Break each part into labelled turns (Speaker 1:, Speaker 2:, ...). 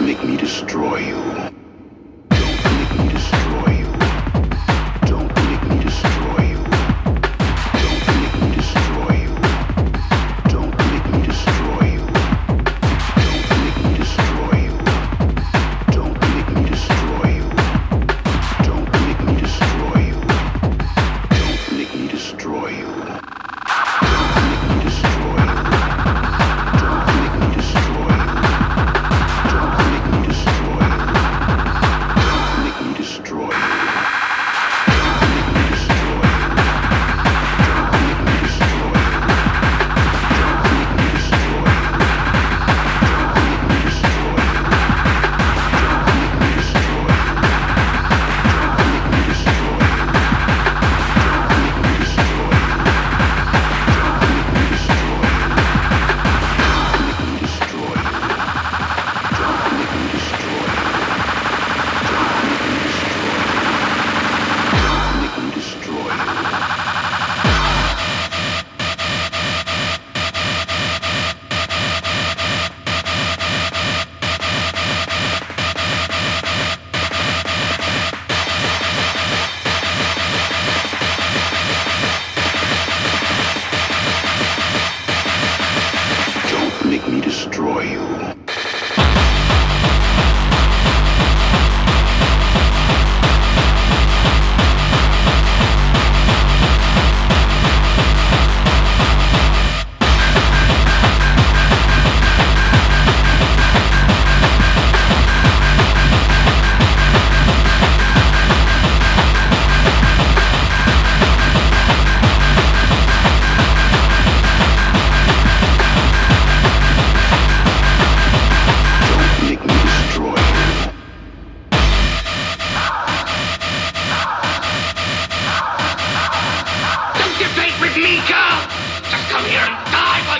Speaker 1: Make me destroy you.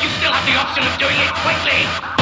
Speaker 1: you still have the option of doing it quickly.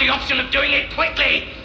Speaker 1: the option of doing it quickly.